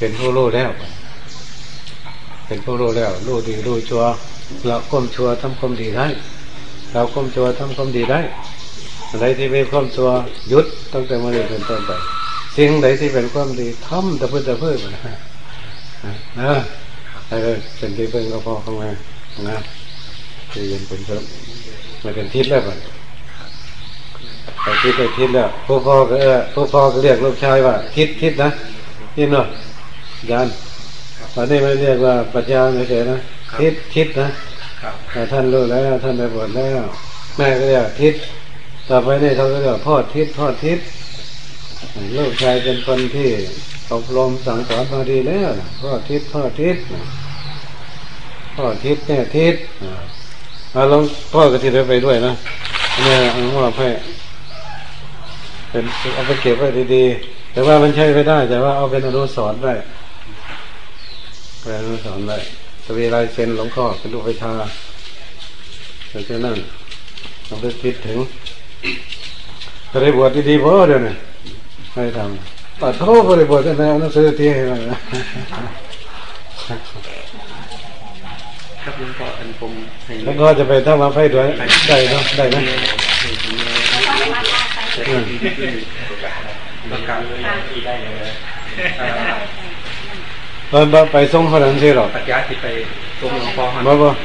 เป็นผู้รู้แล้ว เป็นผู้รู้แล้ว รู้ดีรู้ชัวเราก้มชัวทำความดีได้ เราก้มชัวทำความดีได้อะไรที่เป็นความชัวหยุดตั้งแต่เมื่อเรียนเป็นต้นไปสิ่งใดที่เป็นความดีทำแต่เพื่อแต่เพื่อนะนะเออเป็นที่เพิ่งก็พอเข้ามานะที่เย็นเป็นเพิ่มมาเป็นทิศแล้วก่อนไปทิศไปทิศแล้วผู้พ่อก็เออผู้พ่อก็เรียกลูกชายว่า ทิศทิศนะทิศเนาะ ยันตอนนี้ไม่เรียกว่าปัญญาเฉยๆนะทิศทิศนะครับแต่ท่านรู้แล้วท่านได้บวชแล้ว แม่ก็เรียกทิศต่อไปนี่เขาก็เรียกว่าพ่อทิศพ่อทิศลูกชายเป็นคนที่อบรมสั่งสอนมาดีแล้วนะพ่อทิศพ่อทิศนะพ่อทิศแม่ทิศอ่าเอาลองพ่อก็ทิศไปด้วยนะแม่เอาว่าให้เป็นเอาไปเก็บไว้ดีๆแต่ว่ามันใช้ไม่ได้ แต่ว่าเอาเป็นอนุสรณ์ได้ เป็นอนุสรณ์ได้ทวีลายเซ็นหลวงพ่อเป็นรูปไปชาเพราะฉะนั้นต้องไปคิดถึงก็ได้บวชดีๆเพราะเดี๋ยวนี้ไม่ทำปัดโทษบริบวชแต่เอาหนังสือที่ให้มาครับหลวงพ่ออันผมให้แล้วก็จะไปถ้ามาไฟด้วยได้เนาะได้ไหมอืมประกาศเลยได้เลย อ่าเออไปส่งเขาหนังสือหรอกปัจจัยที่ไปตรงหลวงพ่อบ่บ่